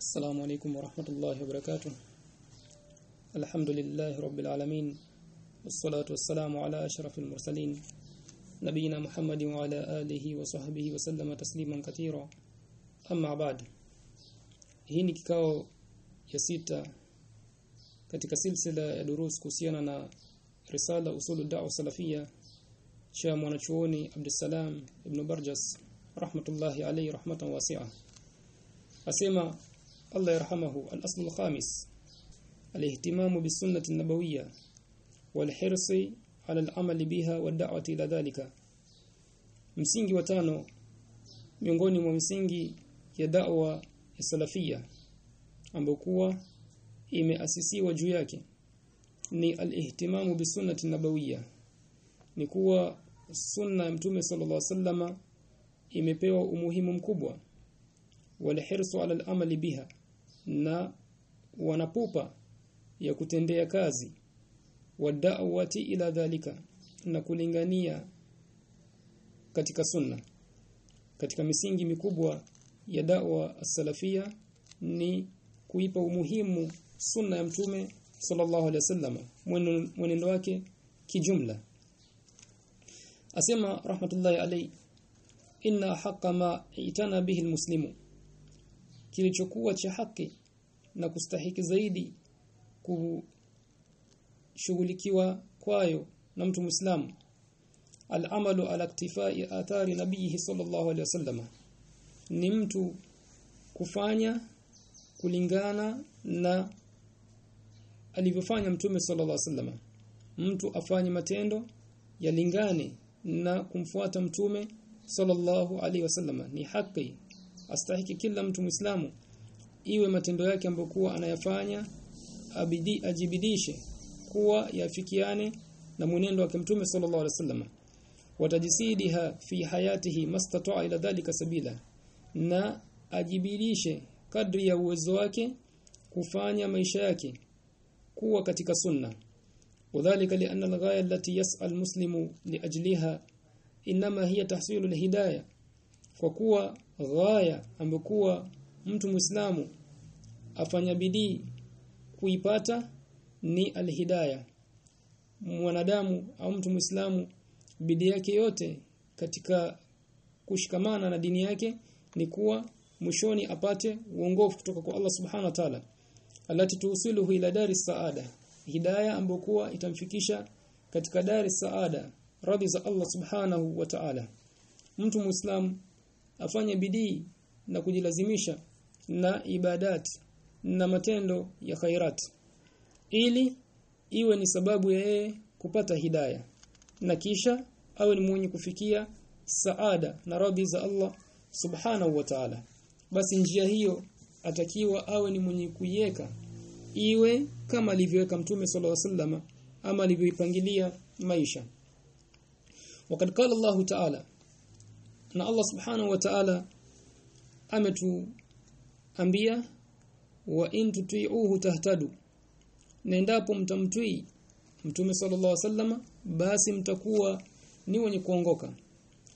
السلام عليكم ورحمة الله وبركاته. الحمد لله رب العالمين والصلاة والسلام على أشرف المرسلين نبينا محمد وعلى آله وصحبه وسلم تسليما كثيرا. أما بعد هنا كاو يسيت katika سلسلة دروس durus رسالة na الدعوة السلفية شام salafia عبد السلام Abdusalam برجس رحمة الله عليه رحمة واسعة asema Allah yarhamahu. Al-asl al-khamis. النبوية والحرص على العمل biha wad-da'wati ila dhalika. Msingi wa tano miongoni mwa msingi ya da'wa ya salafia ambayo kuwa imeasisiwa juu yake ni al-ihtimamu bi sunnati an-nabawiyyah ni kuwa sunna ya mtume sallallahu alaihi wasallama imepewa umuhimu mkubwa. Walihirsu ala al-amali biha na wanapupa ya kutendea kazi. Wada'wati ila dhalika na kulingania katika sunna. Katika misingi mikubwa ya da'wa as-salafia ni kuipa umuhimu sunna ya mtume sallallahu alaihi wasallam mwenendo wake kijumla. Asema rahmatullahi alayhi inna haqqa ma itana bihi almuslimu kilichokuwa cha haki na kustahiki zaidi kushughulikiwa kwayo na mtu muislamu. Al-amalu ala iktifai athari nabiihi sallallahu alayhi wasallam ni mtu kufanya kulingana na alivyofanya mtume sallallahu alayhi wasallam mtu afanye matendo yalingane na kumfuata mtume sallallahu alaihi wasallam ni haki astahiki kila mtu Muislamu iwe matendo yake ambokuwa anayafanya abidi ajibidishe kuwa yafikiane na mwenendo wa Mtume sallallahu alaihi wasallam. Watajisidiha fi hayatihi mastata'a ila dhalika sabila. Na ajibidishe kadri ya uwezo wake kufanya maisha yake kuwa katika sunna. Wadhālika li'anna al-ghāya allati yas'al muslimu li'ajliha inma hiya tahsilu al-hidayah kwa kuwa ghaya ambokuwa mtu Muislamu afanya bidii kuipata ni alhidaya. Mwanadamu au mtu Muislamu bidii yake yote katika kushikamana na dini yake ni kuwa mwishoni apate uongofu kutoka kwa Allah subhanahu wa ta'ala. Alati tuusiluhu ila dari saada. Hidayah ambokuwa itamfikisha katika dari saada radhi za Allah subhanahu wa ta'ala. Mtu muislamu afanye bidii na kujilazimisha na ibadat na matendo ya khairat. Ili iwe ni sababu ya yeye kupata hidaya. Na kisha awe ni mwenye kufikia saada na radhi za Allah subhanahu wa ta'ala. Basi njia hiyo atakiwa awe ni mwenye kuiweka. Iwe kama alivyoweka mtume sallallahu alaihi wasallam ama alivyoipangilia maisha. Wakati qala Allah ta'ala na Allah subhanahu wa ta'ala ametuambia wa in tuti'uhu tahtadu. Na endapo mtamtii mtume sallallahu alaihi wasallam basi mtakuwa ni wenye kuongoka.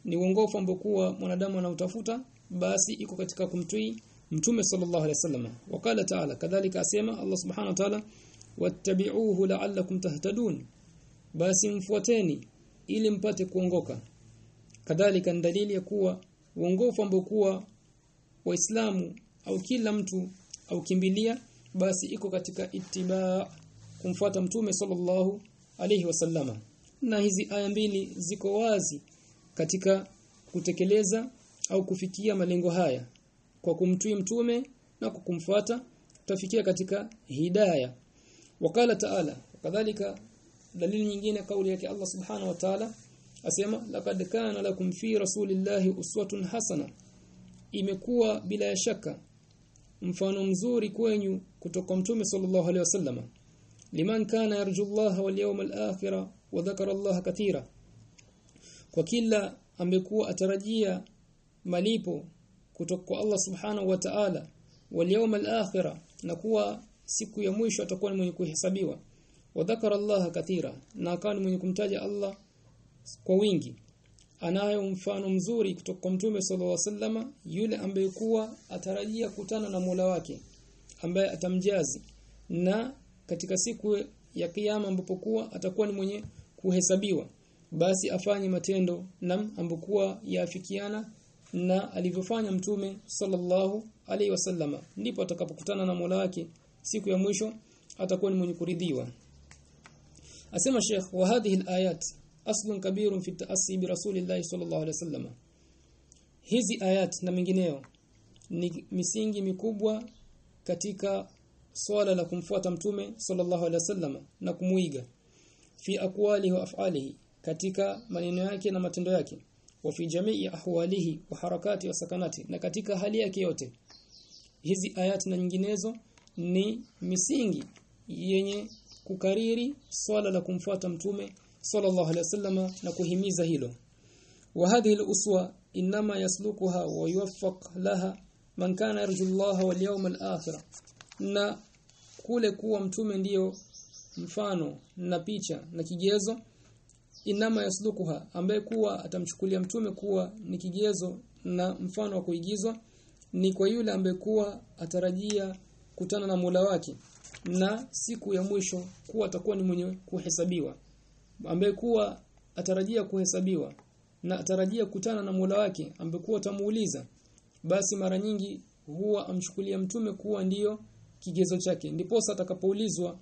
Ni uongofu ambao kuwa mwanadamu anautafuta basi iko katika kumtii mtume sallallahu alaihi wasallam. Wakala taala kadhalika asema Allah subhanahu wa ta'ala wattabi'uhu la'allakum tahtadun. Basi mfuateni ili mpate kuongoka kadhalika dalili ya kuwa uongofu ambao kuwa waislamu au kila mtu au kimbilia basi iko katika itiba kumfuata mtume sallallahu alaihi wasallama na hizi aya mbili ziko wazi katika kutekeleza au kufikia malengo haya. Kwa kumtii mtume na kukumfuata kumfuata tutafikia katika hidayah wakala taala kadhalika dalili nyingine kauli yake Allah subhanahu wa ta'ala asema laqad kana lakum fi rasulillahi uswatun hasana. Imekuwa bila shaka mfano mzuri kwenyu kutoka mtume sallallahu alaihi wasallam. Liman kana yarjullaha wal yawmal akhira wa dhakara Allah katira kwa kila amekuwa atarajia malipo kutoka kwa Allah subhanahu wa ta'ala wal yawmal akhira na kuwa siku ya mwisho atakuwa ni mwenye kuhesabiwa. Wa dhakara Allah katira na akawa ni mwenye kumtaja Allah kwa wingi. Anayo mfano mzuri kutoka kwa mtume sallallahu alaihi wasallama yule ambaye kuwa atarajia kutana na Mola wake ambaye atamjazi. Na katika siku ya kiyama ambapo kuwa atakuwa ni mwenye kuhesabiwa basi afanye matendo nam ambokuwa yafikiana na alivyofanya mtume sallallahu alaihi wasallama ndipo atakapokutana na Mola wake siku ya mwisho atakuwa ni mwenye kuridhiwa. Asema Sheikh wa hadhihi alayat aslun kabirun fi ta'assi bi rasulillah sallallahu alaihi wasallam hizi ayat na mengineyo ni misingi mikubwa katika swala la kumfuata mtume sallallahu alaihi wasallam na kumuiga fi aqwalihi wa af'alihi katika maneno yake na matendo yake wa fi jamii ahwalihi wa harakati wa sakanati na katika hali yake yote. Hizi ayat na nyinginezo ni misingi yenye kukariri swala la kumfuata mtume sallallahu alaihi wasallam na kuhimiza hilo. Wa hadhihi al-uswa inma yaslukuha wa yuwaffaq laha man kana yarju Allah wal yawm al-akhir na kule kuwa mtume ndiyo mfano na picha na kigezo inama yaslukuha ambaye kuwa atamchukulia mtume kuwa ni kigezo na mfano wa kuigizwa ni kwa yule ambaye kuwa atarajia kutana na Mola wake na siku ya mwisho kuwa atakuwa ni mwenye kuhesabiwa ambaye kuwa atarajia kuhesabiwa na atarajia kutana na Mola wake ambekuwa tamuuliza basi mara nyingi huwa amchukulia mtume kuwa ndiyo kigezo chake. Ndipo atakapoulizwa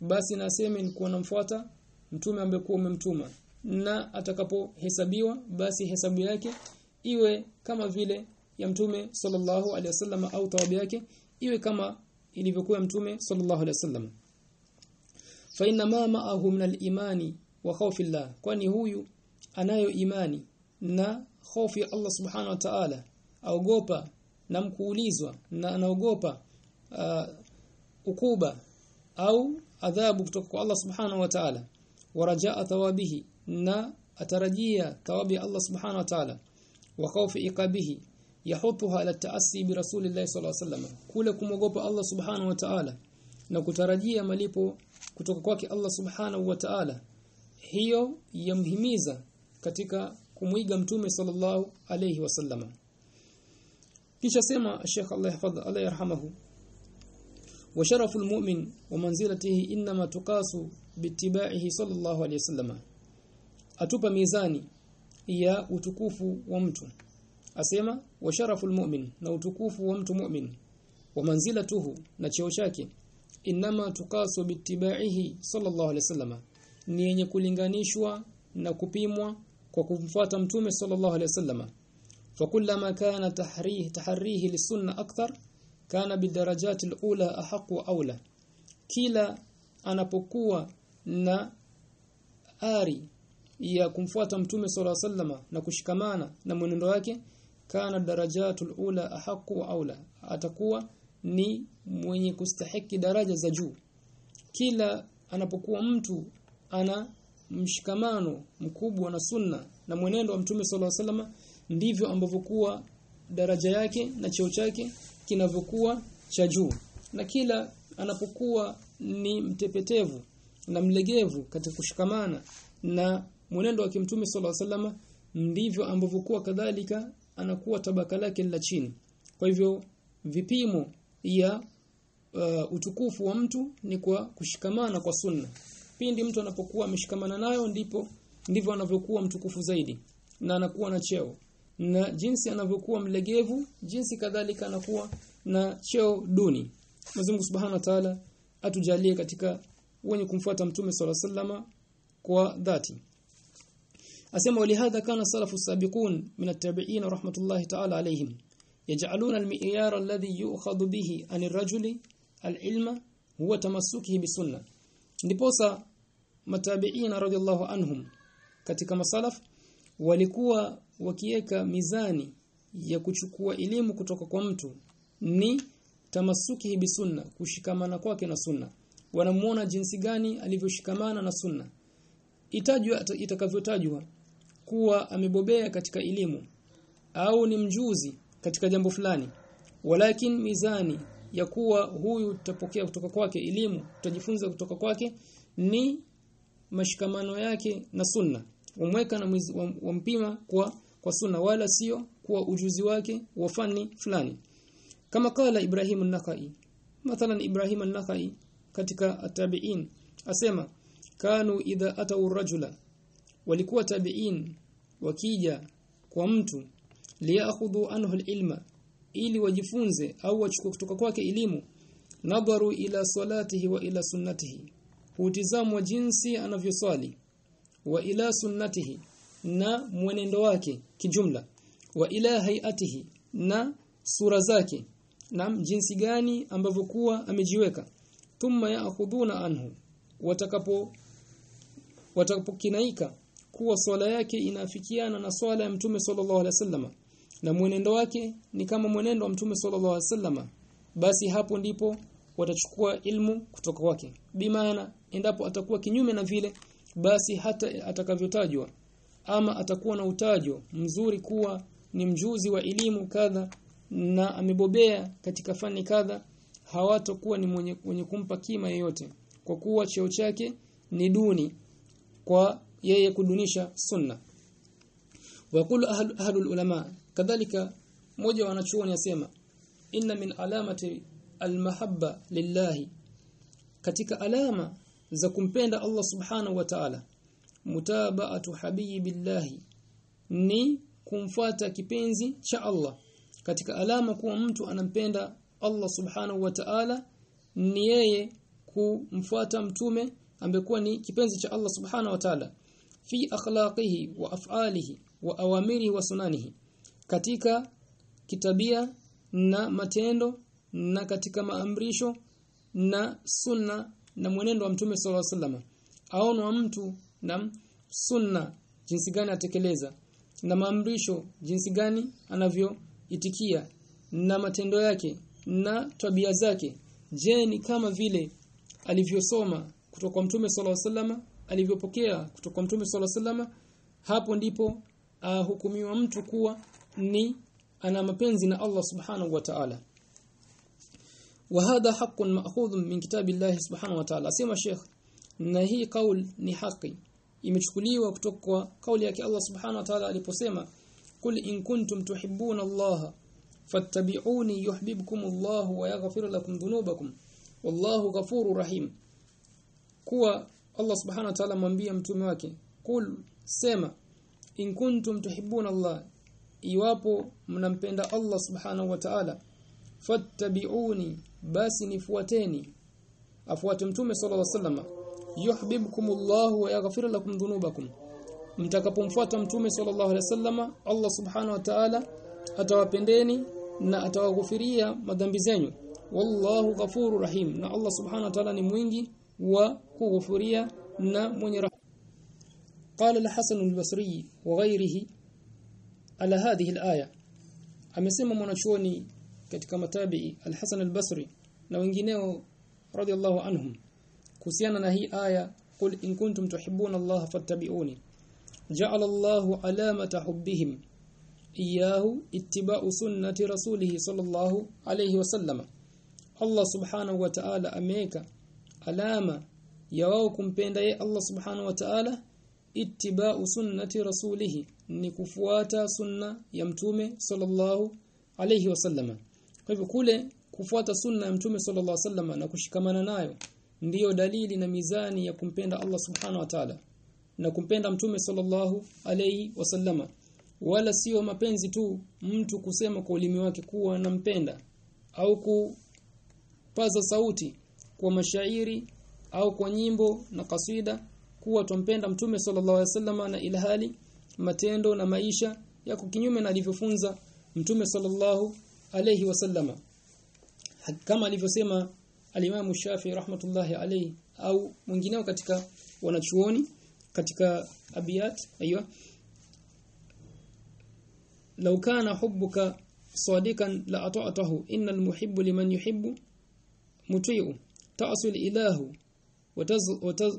basi naseme ni kuwa namfuata mtume ambekuwa umemtuma. Na atakapohesabiwa basi hesabu yake iwe kama vile ya mtume sallallahu alaihi wasallam au thawabu yake iwe kama ilivyokuwa mtume sallallahu alaihi wasallam. Fa inna ma ma'ahu min al-imani wa khawfi Allah. Kwani huyu anayo imani na hofu ya Allah subhanahu wa ta'ala. Aogopa na mkuulizwa na anaogopa uh, ukuba au adhabu kutoka kwa Allah subhanahu wa ta'ala. Warajaa thawabihi na atarajia thawabi Allah subhanahu wa ta'ala. Wa khawfi iqabihi yahutuha ala taassi bi rasulillahi sallallahu alaihi wasallam kule kumogopa Allah subhanahu wa ta'ala na kutarajia malipo kutoka kwake Allah subhanahu wa ta'ala hiyo yamhimiza katika kumwiga mtume sallallahu alayhi wasallam. Kisha sema Sheikh Allah yahfadh Allah yarhamahu wa sharafu almu'min wa manzilatihi inma tuqasu bitibaihi sallallahu alayhi wasallam. Atupa mizani ya utukufu wa mtu. Asema wa sharafu almu'min na utukufu wa mtu mu'min. Wa manzilatuhu na cheo chake. Inma tuqasu bitibaihi sallallahu alayhi wasallam ni yenye kulinganishwa na kupimwa kwa kumfuata mtume sallallahu alaihi wasallam. Fakullama kana tahrih tahrihi lisunna akthar kana bidarajati alula ahaq wa aula kila anapokuwa na ari ya kumfuata mtume sallallahu alaihi wasallam na kushikamana na mwenendo wake kana darajatul ula ahq wa aula atakuwa ni mwenye kustahiki daraja za juu. Kila anapokuwa mtu ana mshikamano mkubwa na sunna na mwenendo wa mtume sallallahu alaihi wasallam ndivyo ambavyo kuwa daraja yake na cheo chake kinavyokuwa cha juu. Na kila anapokuwa ni mtepetevu na mlegevu katika kushikamana na mwenendo wa kimtume alaihi wasallam ndivyo ambavyo kuwa kadhalika anakuwa tabaka lake la chini. Kwa hivyo vipimo ya uh, utukufu wa mtu ni kwa kushikamana kwa sunna pindi mtu anapokuwa ameshikamana nayo ndipo ndivyo anavyokuwa mtukufu zaidi na anakuwa na cheo. Na jinsi anavyokuwa mlegevu jinsi kadhalika anakuwa na cheo duni. Mwenyezi Subhanahu wa Ta'ala atujalie katika wenye kumfuata mtume sala sallama kwa dhati. Asema walihadha kana salafu sabiqun min at-tabi'in rahmatullahi ta'ala alayhim yaj'aluna al-mi'yar alladhi yu'khadhu bihi an ar-rajuli al-ilma huwa tamassukihi bisunnah ndiposa matabiina radhiallahu anhum. Katika masalaf walikuwa wakiweka mizani ya kuchukua elimu kutoka kwa mtu ni tamasuki bi sunna kushikamana kwake na sunna. Wanamuona jinsi gani alivyoshikamana na sunna. Itajwa itakavyotajwa kuwa amebobea katika elimu au ni mjuzi katika jambo fulani. Walakin mizani ya kuwa huyu tutapokea kutoka kwake elimu tutajifunza kutoka kwake ni mashikamano yake na sunna. Umweka na wampima kwa kwa sunna wala sio kwa ujuzi wake wa fani fulani. Kama kala Ibrahim an-Nakhai mathalan Ibrahim an-Nakhai katika tabiin asema kanu idha atau rajula walikuwa tabiin wakija kwa mtu liyakhudhu anhu ilma ili wajifunze au wachukue kutoka kwake elimu nadharu ila salatihi wa ila sunnatihi hutizamwa jinsi anavyoswali wa ila sunnatihi na mwenendo wake kijumla wa ila hayatihi na sura zake na jinsi gani ambavyo kuwa amejiweka. Thumma yaakhuduna anhu watakapo watakapokinaika kuwa swala yake inafikiana na swala ya mtume sallallahu alaihi wasallam na mwenendo wake ni kama mwenendo wa mtume sallallahu alaihi wasallam basi hapo ndipo watachukua ilmu kutoka kwake. Bimaana endapo atakuwa kinyume na vile basi hata atakavyotajwa ama atakuwa na utajo mzuri kuwa ni mjuzi wa elimu kadha na amebobea katika fani kadha hawatakuwa ni mwenye, mwenye kumpa kima yeyote kwa kuwa cheo chake ni duni kwa yeye kudunisha sunna. Waqulu ahlul ulama kadhalika mmoja wanachuoni asema inna min alamati almahabba lillahi. Katika alama za kumpenda Allah subhanahu wa ta'ala. Mutaba'atu habibillahi ni kumfuata kipenzi cha Allah. Katika alama kuwa mtu anampenda Allah subhanahu wa ta'ala ni yeye kumfuata mtume ambekuwa ni kipenzi cha Allah subhanahu wa ta'ala. Fi akhlaqihi wa af'alihi wa awamirihi wa sunanihi. Katika kitabia na matendo na katika maamrisho na sunna na mwenendo wa mtume sallallahu alaihi wasallam. Aonwa mtu na sunna jinsi gani atekeleza na maamrisho jinsi gani anavyoitikia na matendo yake na tabia zake. Je ni kama vile alivyosoma kutoka kwa mtume sallallahu alaihi alivyopokea kutoka kwa mtume sallallahu alaihi hapo ndipo ahukumiwa mtu kuwa ni ana mapenzi na Allah subhanahu wa ta'ala wa hadha haqqun ma'khudhun min kitabillahi subhanahu wa ta'ala. Sema sheikh na hii kauli ni haki. Imechukuliwa kutoka kwa kauli yake Allah subhanahu wa ta'ala aliposema kul in kuntum tuhibbuna Allah fattabi'uni yuhibbukum Allah wa yaghfir lakum dhunubakum wallahu ghafurur rahim. Kuwa Allah subhanahu wa ta'ala mwambia mtume wake kul sema in kuntum tuhibbuna Allah iwapo mnampenda Allah subhanahu wa ta'ala fattabi'uni basi nifuateni afuate mtume sallallahu alaihi wasallam yuhibbukumullahu wa yaghfir lakum dhunubakum mtakapomfuata mtume sallallahu alaihi wasallam Allah subhanahu wa ta'ala atawapendeni na atawaghufiria madhambi zenyu wallahu ghafurur rahim na Allah subhanahu wa ta'ala ni mwingi wa kughufuria na mwenye rahma قال الحسن البصري وغيره على هذه الآية amesema mwanachuoni katika matabii al-Hasan na wengineo radhiallahu anhum. Kuhusiana na hii aya qul in kuntum tuhibbuna Allah fattabi'uni. Ja'ala Allahu alamata hubbihim. Iyahu ittiba'u sunnati rasulih sallallahu alayhi wasallam Allah subhanahu wa ta'ala ameka alama ya wao kumpenda ye Allah subhanahu wa ta'ala ittiba'u sunnati rasulih ni kufuata sunna ya mtume sallallahu alayhi wasallam kwa hivyo kule kufuata sunna ya mtume sallallahu alaihi wasallam na kushikamana nayo ndiyo dalili na mizani ya kumpenda Allah subhanahu wa ta'ala na kumpenda mtume sallallahu alaihi wasallama wala sio mapenzi tu mtu kusema kwa ulimi wake kuwa nampenda au kupaza sauti kwa mashairi au kwa nyimbo na kasida kuwa tumpenda mtume sallallahu alaihi wasallam na ilhali matendo na maisha yako kinyume na alivyofunza mtume sallallahu alayhi wasallama kama alivyosema alimamu Shafi rahmatullahi alayhi au mwingineo katika wanachuoni katika abiyat aiywa law kana hubbuka sadikan la ata'tahu innal muhibbu liman yuhibbu muti'u ta'sul ilahu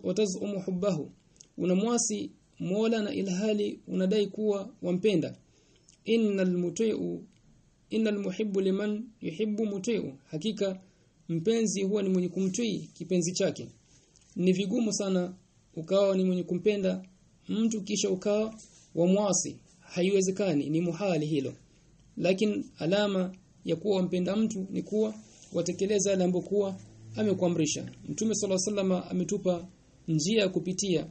watazumu hubbahu. Unamwasi mola na ilhali unadai kuwa wampenda. Innal muti'u innal muhibbu liman yuhibbu muti'u hakika mpenzi huwa ni mwenye kumtii kipenzi chake. Ni vigumu sana ukawa ni mwenye kumpenda mtu kisha ukawa wamwasi haiwezekani ni muhali hilo. Lakini alama ya kuwa mpenda mtu ni kuwa watekeleza yale ambokuwa amekuamrisha. Mtume sala salama ametupa njia ya kupitia.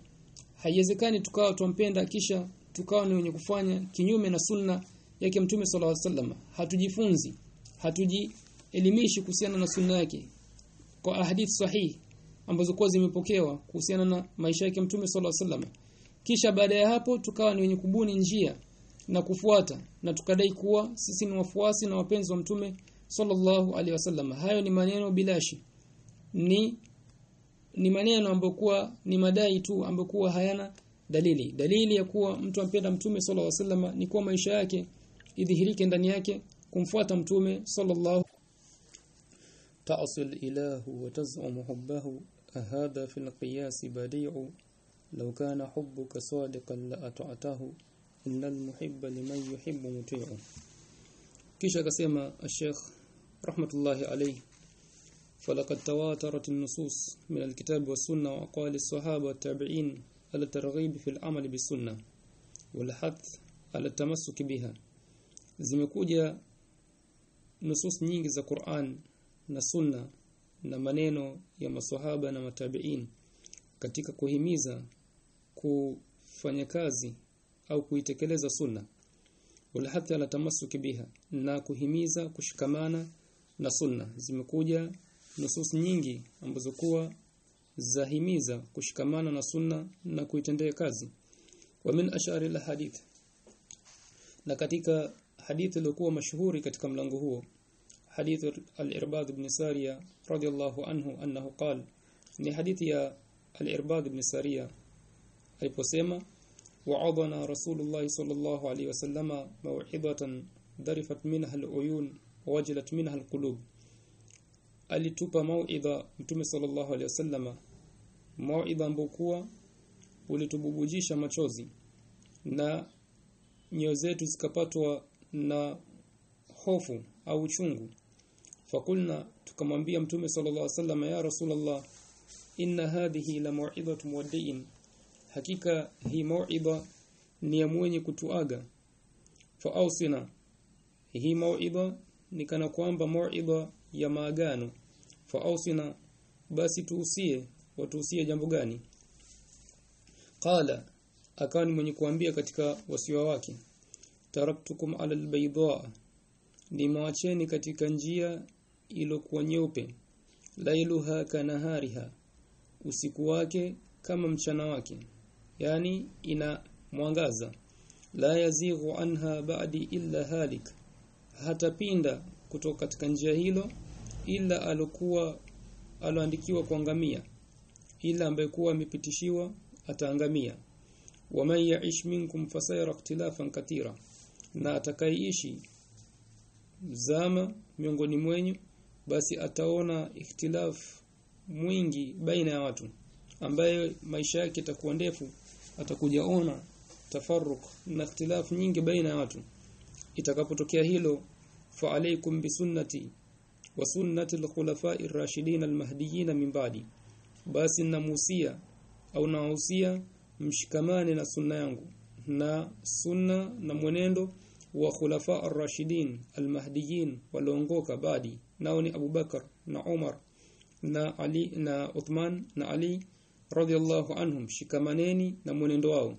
Haiwezekani tukawa tumpenda kisha tukawa ni wenye kufanya kinyume na sunna yake mtume sala sallama hatujifunzi hatujielimishi kuhusiana na sunna yake kwa ahadithi sahihi ambazo kwa zimepokewa kuhusiana na maisha yake mtume sala sallama kisha baada ya hapo tukawa ni wenye kubuni njia na kufuata na tukadai kuwa sisi ni wafuasi na wapenzi wa mtume sallallahu alaihi wasallam. Hayo ni maneno bilashi ni ni maneno ambokuwa ni madai tu ambayokua hayana dalili. Dalili ya kuwa mtu ampenda mtume sallallahu alaihi wasallam ni kuwa maisha yake idhihirike ndani yake kumfuata mtume sallallahu ta'sil ilahu wa taz'um hubbahu ahada fil qiyas badi'u law kana hubbuka sadiqan la ata'tahu innal muhibba liman yuhibbu muti'u kisha akasema Sheikh rahmatullahi alayhi فلقد تواترت النصوص من الكتاب والسنة وأقوال الصحابة والتابعين على الترغيب في العمل بالسنة والحث على التمسك بها zimekuja nusus nyingi za Qur'an na Sunna na maneno ya maswahaba na matabiin katika kuhimiza kufanya kazi au kuitekeleza sunna. Wala hata la tamasuki biha na kuhimiza kushikamana na sunna. Zimekuja nusus nyingi ambazo kuwa zahimiza kushikamana na sunna na kuitendea kazi. Wa min ashari la hadith na katika hadithi iliyokuwa mashuhuri katika mlango huo. Hadith al-Irbad ibn Sariya radiyallahu anhu annahu qala ni hadithi ya al-Irbad ibn Sariya. Aliposema wa'adana Rasulullah sallallahu alayhi wasallama maw'idatan darifat minha al-uyun wajilat minha al-qulub. Alitupa mauidha mtume sallallahu alayhi wasallama mauidha ambokuwa ulitububujisha machozi na nyoyo zetu zikapatwa na hofu au uchungu. Fakulna tukamwambia mtume sallallahu alaihi wasallam ya rasulullah inna hadhihi la mau'idhatu muwaddi'in. Hakika hii mau'idha ni ya mwenye kutuaga. Fa ausina hii mau'idha ni kana kwamba mau'idha ya maagano. Fa ausina basi tuusie watuusie jambo gani? Qala akawa ni mwenye kuambia katika wasiwa wake taraktukum ala albayda nimewacheni katika njia iliyokuwa nyeupe lailuha kanahariha usiku wake kama mchana wake yani ina mwangaza la yazighu anha ba'di illa halik hatapinda kutoka katika njia hilo ila alokuwa aloandikiwa kuangamia ila ambaye kuwa amepitishiwa ataangamia. Waman ya'ish minkum fasayara ikhtilafan katira na atakayeishi zama miongoni mwenyu basi ataona ikhtilaf mwingi baina ya watu ambaye maisha yake itakuwa ndefu atakujaona tafarruq na ikhtilaf nyingi baina ya watu. Itakapotokea hilo fa alaykum bisunnati wa sunnati al-khulafa'i ar-rashidin al-mahdiyyin min ba'di. Basi namusia au nawahusia mshikamane na sunna yangu na sunna na mwenendo wa khulafa ar-rashidin al-mahdiyyin waliongoka baadi. Nao ni Abu Bakar na Umar na Ali na Uthman na Ali radhiallahu anhum. Shikamaneni na mwenendo wao.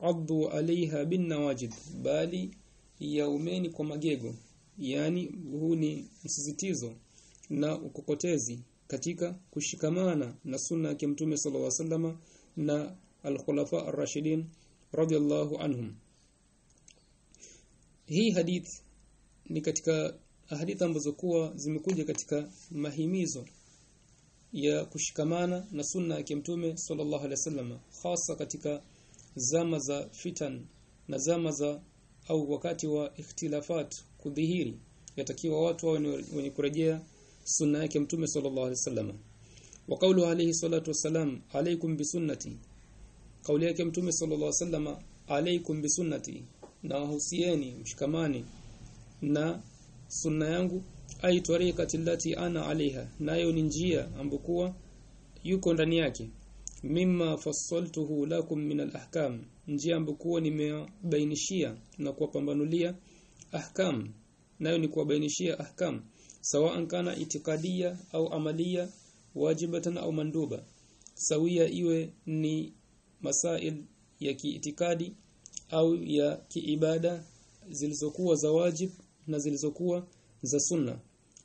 Addu alaiha bin nawajid bali yaumeni kwa magego. Yani huu ni msisitizo na ukokotezi katika kushikamana na sunna ya mtume sallallahu alaihi wasallama na al-khulafa ar-rashidin radiyallahu anhum. Hii hadith ni katika hadithi ambazo kuwa zimekuja katika mahimizo ya kushikamana na sunna ya mtume sallallahu alaihi wasallam hasa katika zama za fitan na zama za au wakati wa ikhtilafat kudhihiri. Yatakiwa watu wawe wenye kurejea sunna yake mtume sallallahu alaihi wasallam. Wa qawlu alayhi salatu wasalam alaykum bisunnati kauli yake mtume sallallahu alaihi wasallam alaykum bisunnati na wahusieni mshikamani. Na sunna yangu ai tariqati allati ana alaiha nayo ni njia ambokuwa yuko ndani yake. Mimma fassaltuhu lakum min alahkam njia ambokuwa nimebainishia na kuwapambanulia ahkam. Nayo ni kuwabainishia ahkam. Sawa kana itikadia au amalia wajibatan au manduba. Sawia iwe ni masail ya kiitikadi au ya kiibada zilizokuwa za wajib na zilizokuwa za sunna.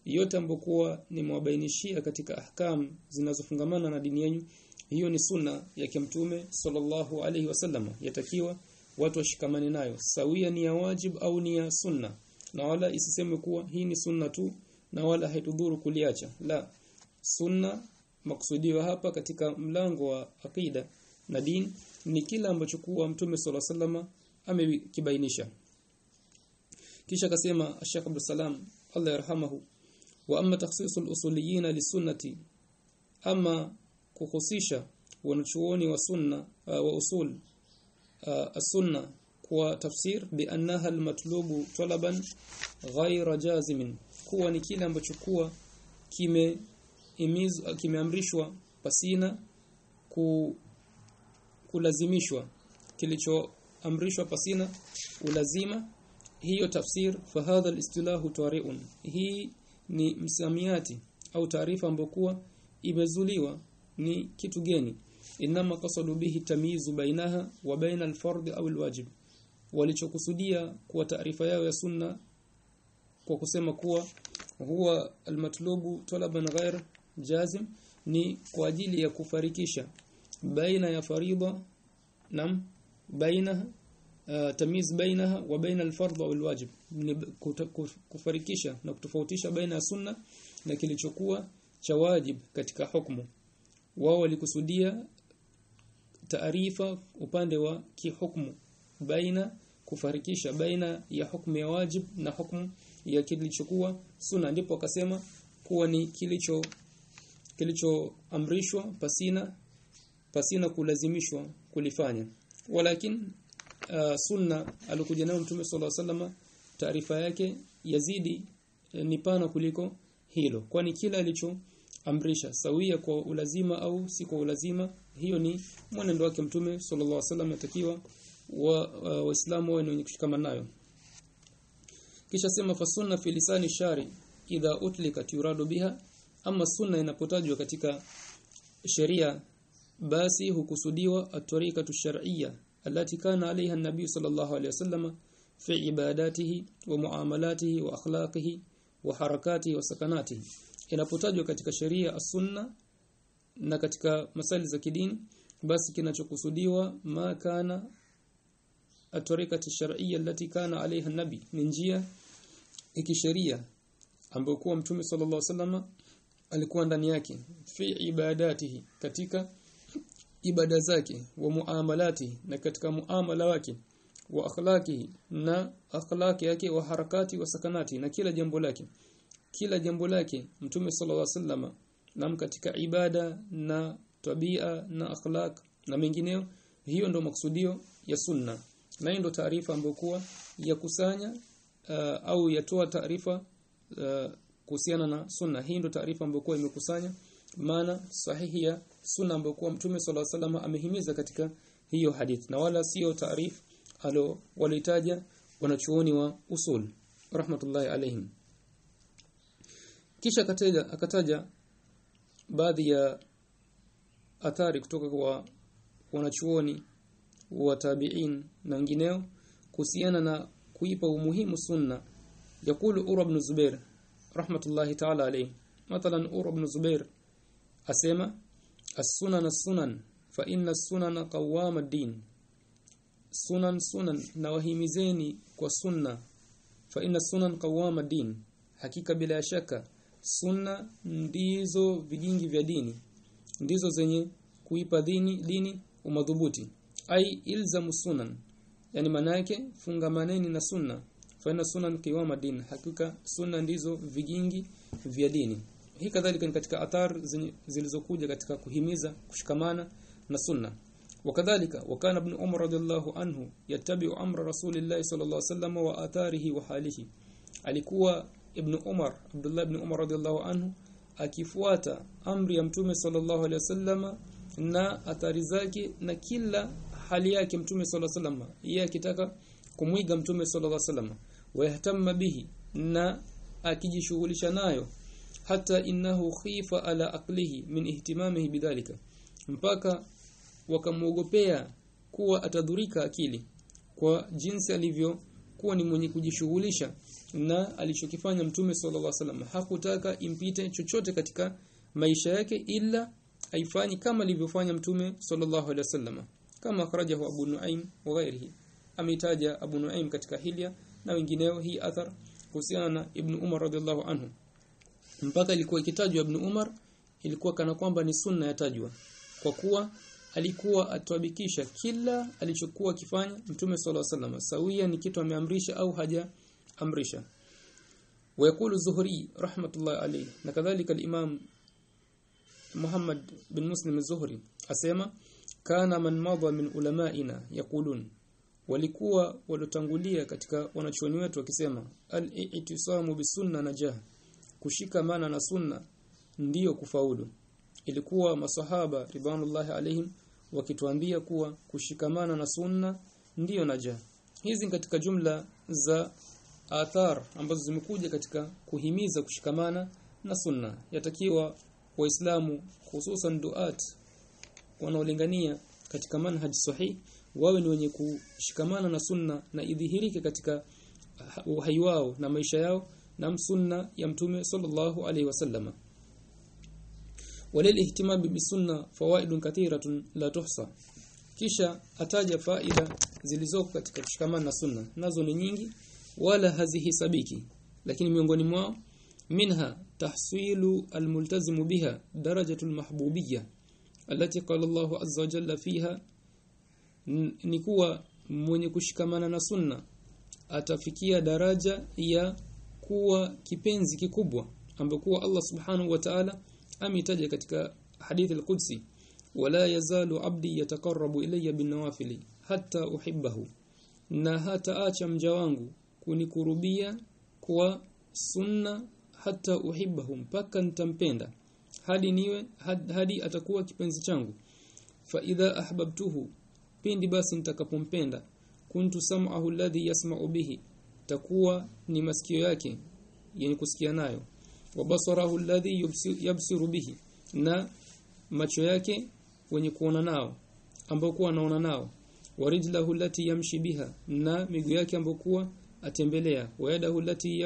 Yote ambokuwa ni mwabainishia katika ahkam zinazofungamana na dini yenu hiyo ni sunna ya kimtume sallallahu alaihi wasallam. Yatakiwa watu washikamane nayo sawia ni ya wajib au ni ya sunna. Na wala isiseme kuwa hii ni sunna tu na wala haitudhuru kuliacha. La sunna maksudiwa hapa katika mlango wa akida na din ni kila ambacho kuwa mtume sala salama amekibainisha. Kisha akasema Sheikh Abdul Salam Allah yarhamahu wa amma takhsisul usuliyin lisunnati ama kuhusisha wanachuoni wa sunna uh, wa usul uh, as-sunna kwa tafsir bi annaha al-matlubu talaban ghayra jazimin kuwa ni kile ambacho kuwa kime imizwa kimeamrishwa pasina ku, kulazimishwa. Kilichoamrishwa pasina ulazima hiyo tafsir fahadha alistilahu tari'un. Hii ni msamiati au taarifa ambokuwa imezuliwa ni kitu geni. Inama qasadu bihi tamyizu bainaha wa baina alfard au alwajib. Walichokusudia kuwa taarifa yao ya sunna kwa kusema kuwa huwa almatlubu talaban ghair jazim ni kwa ajili ya kufarikisha baina ya faridha nam baina uh, tamiz bainaha wa baina alfardh au alwajib. Kufarikisha na kutofautisha baina ya sunna na kilichokuwa cha wajib katika hukumu wao walikusudia taarifa upande wa kihukumu baina kufarikisha baina ya hukumu ya wajib na hukumu ya kilichokuwa sunna. Ndipo akasema kuwa ni kilicho kilichoamrishwa pasina pasina kulazimishwa kulifanya. Walakin uh, sunna alikuja nayo mtume sallallahu alaihi taarifa yake yazidi eh, ni pana kuliko hilo. Kwani kila alicho amrisha sawia kwa ulazima au si kwa ulazima hiyo ni mwenendo wake mtume sallallahu alaihi wasallam atakiwa wa uh, waislamu wawe wenye kushikamana nayo. Kisha sema fa sunna fi lisani shari idha utlikat yuradu biha. Ama sunna inapotajwa katika sheria basi hukusudiwa at-tariqatu shar'iyya allati kana alaiha an-nabiy sallallahu alayhi wasallam fi ibadatihi wa muamalatihi wa akhlaqihi wa harakatihi wa sakanatihi. Inapotajwa katika sheria as-sunna na katika masali za kidini basi kinachokusudiwa ma kana at-tariqatu shar'iyya allati kana alaiha an-nabi ni njia ikisheria ambayo kuwa mtume sallallahu alaihi wasallam alikuwa ndani yake fi ibadatihi katika ibada zake wa muamalati na katika muamala wake wa akhlaki na akhlaki yake wa harakati wa sakanati na kila jambo lake. Kila jambo lake mtume sallallahu alaihi wasallama nam katika ibada na tabia na akhlaq na mengineo hiyo ndo maksudio ya sunna. Na hiyo ndo taarifa ambayo kuwa ya kusanya uh, au yatoa taarifa uh, kuhusiana na sunna. Hii ndo taarifa ambayo kwa imekusanya maana sahihi ya sunna ambayo mtume alaihi wasallam amehimiza katika hiyo hadith. Na wala sio taarif alo walitaja wanachuoni wa usul rahmatullahi alaihim. Kisha akataja akataja baadhi ya athari kutoka kwa wanachuoni wa tabi'in na wengineo kuhusiana na kuipa umuhimu sunna. Yakulu ura ibn zubair rahmatullahi ta'ala alayhi. Mathalan ibn zubair asema as-sunan as-sunan fa inna as-sunana qawwama ad-din sunan sunan nawahimizeni kwa sunna. Fa inna sunan qawwama ad-din hakika bila shaka sunna ndizo vijingi vya dini. Ndizo zenye kuipa dini dini umadhubuti. Ai ilzamu sunan. Yani maana yake fungamaneni na sunna. Fa inna sunan qiwama din hakika sunna ndizo vijingi vya dini hii kadhalika ni katika athar zilizokuja katika kuhimiza kushikamana na sunna. Wakadhalika wakana ibn umar radhiallahu anhu yatabi'u amra rasulillahi sallallahu alaihi wasallam wa atharihi wa halihi. Alikuwa ibn umar abdullah ibn umar radhiallahu anhu akifuata amri ya mtume sallallahu alaihi wasallam na athari zake na kila hali yake mtume sallallahu alaihi wasallam. Yeye akitaka kumwiga mtume sallallahu alaihi wasallam. Wayahtamma bihi na akijishughulisha nayo hata innahu khifa ala aqlihi min ihtimamihi bidhalika. Mpaka wakamuogopea kuwa atadhurika akili kwa jinsi alivyo kuwa ni mwenye kujishughulisha na alichokifanya mtume sallallahu alaihi wasallam. Hakutaka impite chochote katika maisha yake ila aifanyi kama alivyofanya mtume sallallahu alaihi wasallam. Kama akhrajahu Abu Nuaim wa ghairihi. Ameitaja Abu Nuaim katika hilya na wengineo hii athar kuhusiana na Ibn Umar radhiallahu anhu mpaka ilikuwa ikitajwa Ibn Umar ilikuwa kana kwamba ni sunna yatajwa kwa kuwa alikuwa atwabikisha kila alichokuwa akifanya mtume sallallahu alaihi wasallam sawia ni kitu ameamrisha au haja amrisha ويقول الزهري رحمة الله عليه نكذلك الإمام محمد بن مسلم الزهري أسيما كان من مضى من علمائنا يقولون walikuwa walotangulia katika wanachuoni wetu wakisema al-i'tisamu bisunna najah kushikamana na sunna ndiyo kufaulu. Ilikuwa masahaba ridwanullahi alaihim wakituambia kuwa kushikamana na sunna ndiyo naja. Hizi katika jumla za athar ambazo zimekuja katika kuhimiza kushikamana na sunna. Yatakiwa waislamu hususan duat wanaolingania katika manhaj sahih wawe ni wenye kushikamana na sunna na idhihirike katika uhai wao na maisha yao na sunna ya mtume sallallahu alaihi wasallama bi sunna fawaidun kathiratun la tuhsa. Kisha ataja faida zilizoko katika kushikamana na sunna. Nazo ni nyingi wala hazihisabiki lakini miongoni mwao minha tahsilu almultazimu biha darajatul mahbubiyya allati qala Allahu azza wa jalla fiha ni kuwa mwenye kushikamana na sunna atafikia daraja ya kuwa kipenzi kikubwa ambapo kuwa Allah subhanahu wa ta'ala ametaja katika hadithi al-Qudsi wala yazalu abdi yataqarrabu ilayya bin nawafili hatta uhibbahu. Na hata acha mja wangu kunikurubia kwa sunna hata uhibbahu mpaka nitampenda hadi niwe hadi atakuwa kipenzi changu. Fa idha ahbabtuhu pindi basi nitakapompenda kuntu sam'ahu alladhi yasma'u bihi takuwa ni masikio yake yenye kusikia nayo. Wa basarahu alladhi yabsiru bihi na macho yake wenye kuona nao ambao kuwa anaona nao. Warijlahu allati yamshi biha na miguu yake ambao kuwa atembelea. Wayadahu allati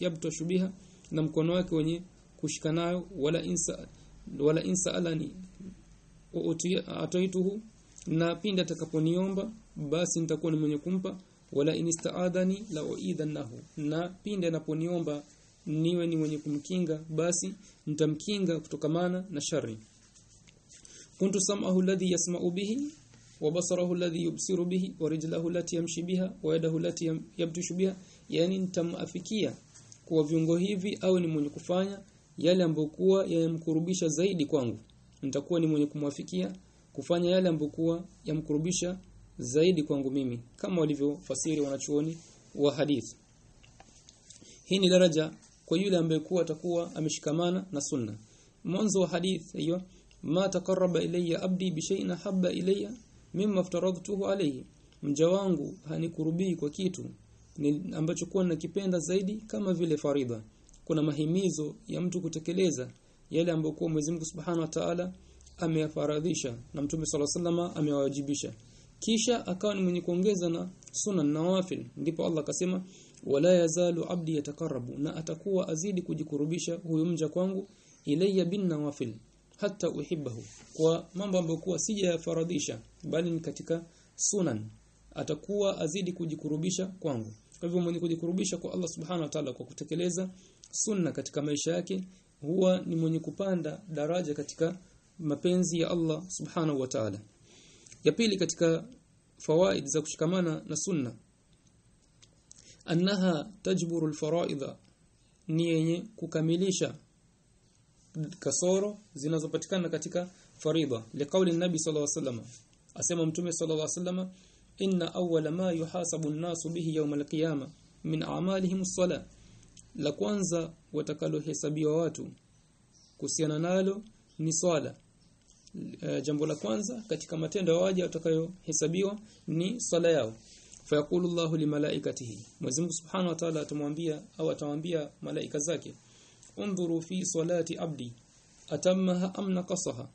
yabtashu biha na mkono wake wenye kushika nayo. Wala insa wala insa alani ataituhu na pinda atakaponiomba basi nitakuwa ni mwenye kumpa wala inistaadhani la uidhanahu na pinde anaponiomba niwe ni mwenye kumkinga basi nitamkinga kutokamana na shari kuntu sam'ahu alladhi yasma'u bihi wa basarahu alladhi yubsiru bihi wa rijlahu allati yamshi biha wa yadahu allati yabtushu biha. Yani nitamafikia kwa viungo hivi au ni mwenye kufanya yale ambayo kuwa yamkurubisha zaidi kwangu. Nitakuwa ni mwenye kumwafikia kufanya yale ambokuwa yamkurubisha zaidi kwangu mimi kama walivyofasiri wanachuoni wa hadith hii ni daraja kwa yule ambaye kuwa atakuwa ameshikamana na sunna mwanzo wa hadith hiyo ma taqarraba ilayya abdi bi shay'in habba ilayya mimma aftaradtuhu alayhi mja wangu hanikurubii kwa kitu ni ambacho kuwa nakipenda zaidi kama vile faridha kuna mahimizo ya mtu kutekeleza yale ambayo kwa Mwenyezi Mungu Subhanahu wa Ta'ala ameyafaradhisha na Mtume صلى الله عليه amewajibisha kisha akawa ni mwenye kuongeza na sunan nawafil. Ndipo Allah akasema wala yazalu abdi yatakarabu. Na atakuwa azidi kujikurubisha huyu mja kwangu ilayya bin nawafil hata uhibahu kwa mambo ambayo kuwa sijayafaradhisha bali ni katika sunan atakuwa azidi kujikurubisha kwangu. Kwa hivyo mwenye kujikurubisha kwa Allah subhanahu wa ta'ala kwa kutekeleza sunna katika maisha yake huwa ni mwenye kupanda daraja katika mapenzi ya Allah subhanahu wa ta'ala ya pili katika fawaid za kushikamana na sunna. Annaha tajburu alfaraidha ni yenye kukamilisha kasoro zinazopatikana katika faridha liqauli nabi sallallahu alaihi wasallam asema mtume sallallahu alaihi wasallam inna awwala ma yuhasabu an-nasu bihi yawm al-qiyama min a'malihim as-salah. La kwanza watakalohesabiwa watu kuhusiana nalo ni swala e, jambo la kwanza katika matendo ya waja watakayohesabiwa ni sala yao. Fayaqulu Allahu limalaikatihi Mwenyezi Mungu Subhanahu wa Ta'ala atamwambia au atamwambia malaika zake undhuru fi salati abdi atammaha am naqasaha.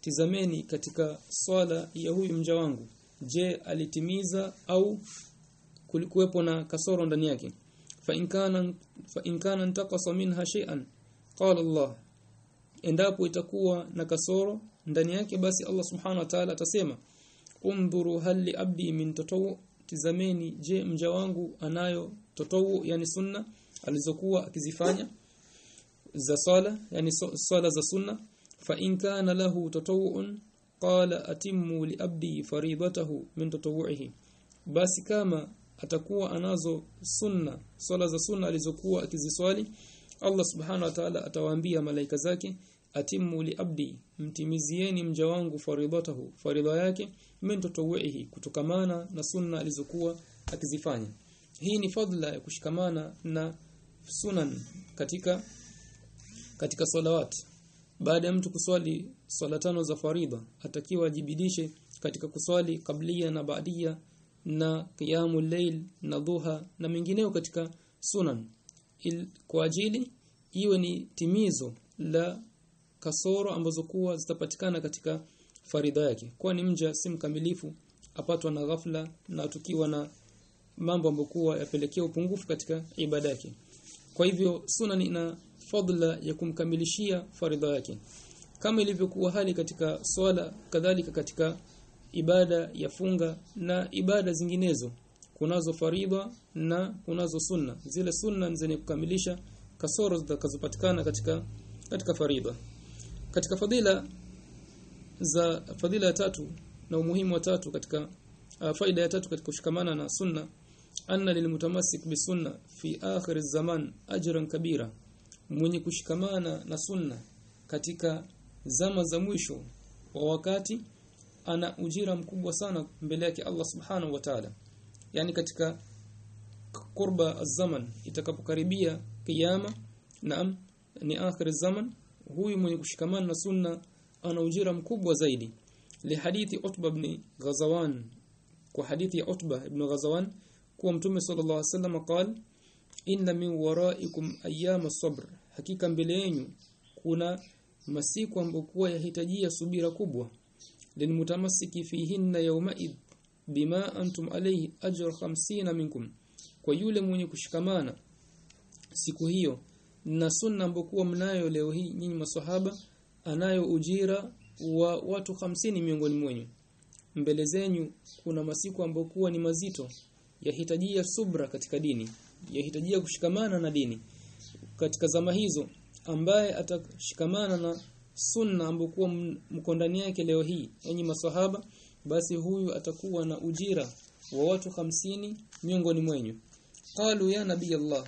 Tizameni katika swala ya huyu mja wangu. Je alitimiza au kulikuwepo na kasoro ndani yake? Fa in kana fa in kana minha shay'an qala Allah endapo itakuwa na kasoro ndani yake basi Allah subhanahu wa ta'ala atasema undhuru hal abdi min tatawu tizameni je mja wangu anayo tatawu yani sunna alizokuwa akizifanya za sala yani sala za sunna? Fa in kana lahu tatawun qala atimmu li abdi faridatahu min tatawuhi basi kama atakuwa anazo sunna sala za sunna alizokuwa akiziswali Allah subhanahu wa ta'ala atawaambia malaika zake atimmu li abdi mtimizieni mja wangu faridatahu faridha yake min kutokamana na sunna alizokuwa akizifanya. Hii ni fadla ya kushikamana na sunan katika katika salawat. Baada ya mtu kuswali swala tano za faridha atakiwa ajibidishe katika kuswali kablia na baadia na qiyamul layl na dhuha na mengineo katika sunan. Il, kwa ajili iwe ni timizo la kasoro ambazo kuwa zitapatikana katika faridha yake. Kwani mja si mkamilifu apatwa na ghafla na tukiwa na mambo ambayo kuwa yapelekea upungufu katika ibada yake. Kwa hivyo sunan ina fadla ya kumkamilishia faridha yake. Kama ilivyokuwa hali katika swala kadhalika katika ibada ya funga na ibada zinginezo kunazo faridha na kunazo sunna. Zile sunna zenye kukamilisha kasoro zitakazopatikana katika katika faridha katika fadila za fadila ya tatu na umuhimu wa tatu katika uh, faida ya tatu katika kushikamana na sunna anna lilmutamassik bisunna fi akhir zaman ajran kabira mwenye kushikamana na sunna katika zama za mwisho wa wakati ana ujira mkubwa sana mbele yake Allah subhanahu wa ta'ala. Yani katika kurba az-zaman itakapokaribia kiyama naam ni akhir zaman huyu mwenye kushikamana na sunna ana ujira mkubwa zaidi. Li hadithi Utba ibn Ghazawan kwa hadithi ya Utba ibn Ghazawan kuwa mtume sallallahu alaihi wasallam akal inna min waraikum ayyama sabr. Hakika mbele yenu kuna masiku ambokuwa yahitajia subira kubwa. Lilmutamassiki fihinna yawma'id bima antum alayhi ajr 50 minkum. Kwa yule mwenye kushikamana siku hiyo na sunna ambokuwa mnayo leo hii nyinyi maswahaba anayo ujira wa watu 50 miongoni mwenyu. Mbele zenyu kuna masiku ambokuwa ni mazito yahitajia subra katika dini yahitajia kushikamana na dini. Katika zama hizo ambaye atashikamana na sunna ambokuwa mko ndani yake leo hii enyi maswahaba basi huyu atakuwa na ujira wa watu hamsini miongoni mwenyu. Qalu ya nabii Allah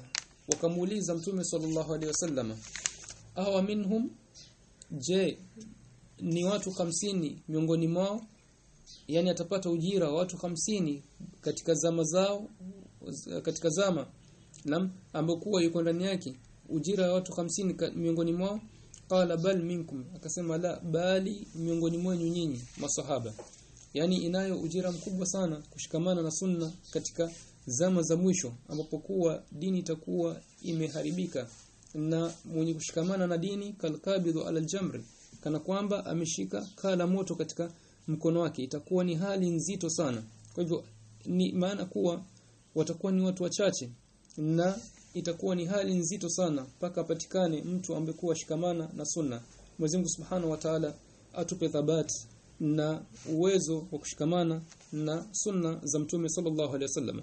wakamuuliza mtume sallallahu alaihi wasallam awa minhum? Je ni watu hamsini miongoni mwao? Yani atapata ujira wa watu hamsini katika zama zao katika zama nam ambokuwa yuko ndani yake ujira wa watu hamsini miongoni mwao? Qala bal minkum. Akasema la bali miongoni mwenu nyinyi masahaba. Yani inayo ujira mkubwa sana kushikamana na sunna katika zama za mwisho ambapo kuwa dini itakuwa imeharibika na mwenye kushikamana na dini kalkabidhu ala aljamri kana kwamba ameshika kala moto katika mkono wake. Itakuwa ni hali nzito sana. Kwa hivyo ni maana kuwa watakuwa ni watu wachache na itakuwa ni hali nzito sana paka apatikane mtu ambekuwa shikamana na sunna. Mwenyezi Mungu Subhanahu wa Ta'ala atupe thabati na uwezo wa kushikamana na sunna za Mtume sallallahu alaihi wasallam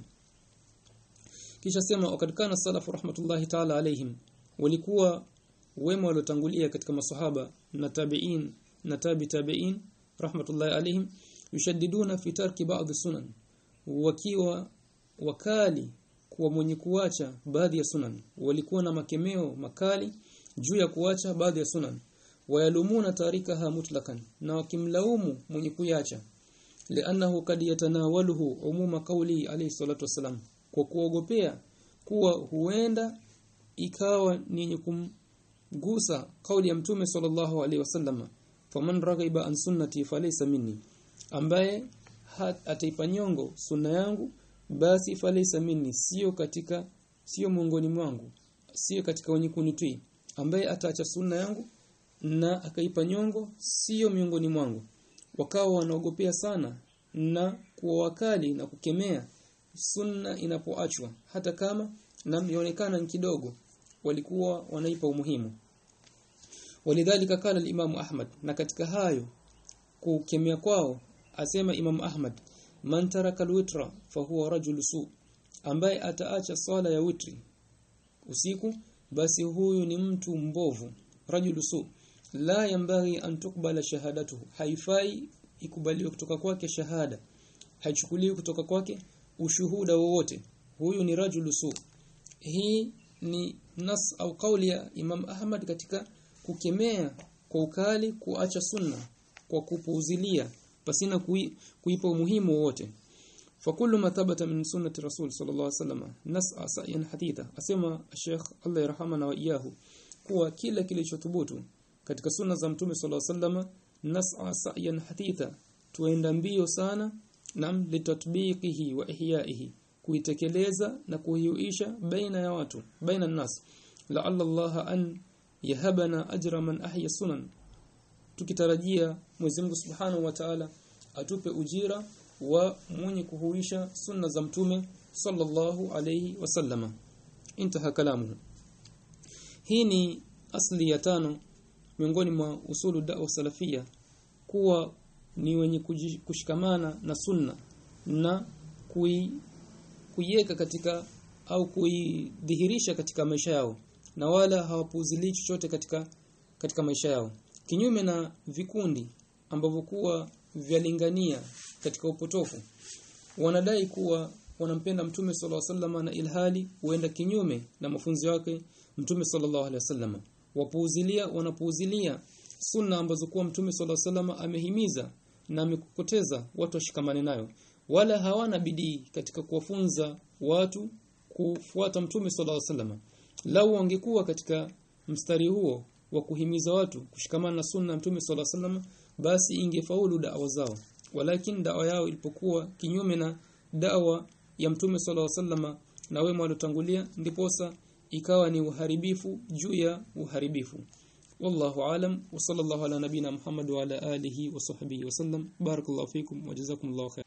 kisha sema wakadikana salafu rahmatullahi ta'ala alaihim walikuwa wema waliotangulia katika masahaba na tabi'in na tabi tabi'in rahmatullahi alaihim yushaddiduna fi tarki ba'd sunan wakiwa wakali kuwa mwenye kuacha baadhi ya sunan. Walikuwa na makemeo makali juu ya kuacha baadhi ya sunan. Wayalumuna tarikaha mutlakan na wakimlaumu mwenye kuacha li'annahu kad yatanawaluhu umuma qawli alayhi salatu wasalam kwa kuogopea kuwa huenda ikawa ni kumgusa kauli ya mtume sallallahu alaihi wasallam faman raghiba an sunnati falaysa minni ambaye ataipanyongo sunna yangu basi falaysa minni sio katika sio miongoni mwangu sio katika wenye kunitii ambaye ataacha sunna yangu na akaipa nyongo sio miongoni mwangu. Wakawa wanaogopea sana na kuwa wakali na kukemea sunna inapoachwa. Hata kama na ionekana kidogo walikuwa wanaipa umuhimu. Walidhalika kana al-Imam Ahmad. Na katika hayo kukemea kwao asema Imam Ahmad man taraka al-witra fa huwa rajul su. Ambaye ataacha swala ya witri usiku basi huyu ni mtu mbovu rajul su. La yambaghi an tukbala shahadatuhu. Haifai ikubaliwe kutoka kwake shahada. Haichukuliwi kutoka kwake ushuhuda wowote. Huyu ni rajulu su hii ni nas au kauli ya Imam Ahmad katika kukemea kwa ukali kuacha sunna kwa kupuuzilia pasina kui, kuipa umuhimu wote fakullu ma thabata min sunnati rasul sallallahu alaihi wasallam nas'a sa'yan haditha. Asema Sheikh Allah yarhamana wa iyahu kuwa kila kilichothubutu katika sunna za mtume sallallahu alaihi wasallam nas'a sa'yan haditha. Tuenda mbio sana nam litatbiqihi wa ihyaihi kuitekeleza na kuhiuisha baina ya watu baina nas la'alla Allah an yahabana ajra man ahya sunan. Tukitarajia Mwenyezi Mungu Subhanahu wa Ta'ala atupe ujira wa mwenye kuhuisha sunna za mtume sallallahu alayhi wasallama intaha kalamuhu. Hii ni asli ya tano miongoni mwa usulu da'wa salafia kuwa ni wenye kushikamana na sunna na kui kuiweka katika au kuidhihirisha katika maisha yao na wala hawapuuzilii chochote katika katika maisha yao. Kinyume na vikundi ambavyo kuwa vyalingania katika upotofu wanadai kuwa wanampenda mtume sallallahu alaihi wasallam na ilhali huenda kinyume na mafunzo yake mtume sallallahu alaihi wasallam. Wapuuzilia wanapuuzilia sunna ambazo kuwa mtume sallallahu alaihi wasallam amehimiza na amekupoteza watu washikamane nayo. Wala hawana bidii katika kuwafunza watu kufuata mtume sallallahu alaihi wasallam. Lau wangekuwa katika mstari huo wa kuhimiza watu kushikamana na sunna mtume sallallahu alaihi wasallam basi ingefaulu da'wa zao. Walakin da'wa yao ilipokuwa kinyume na da'wa ya mtume sallallahu alaihi wasallam na wema waliotangulia ndiposa ikawa ni uharibifu juu ya uharibifu wallahu alam wa sallallahu ala nabina muhammad wa ala alihi wa sahbihi wa sallam barakallahu fikum wa jazakumullahu khair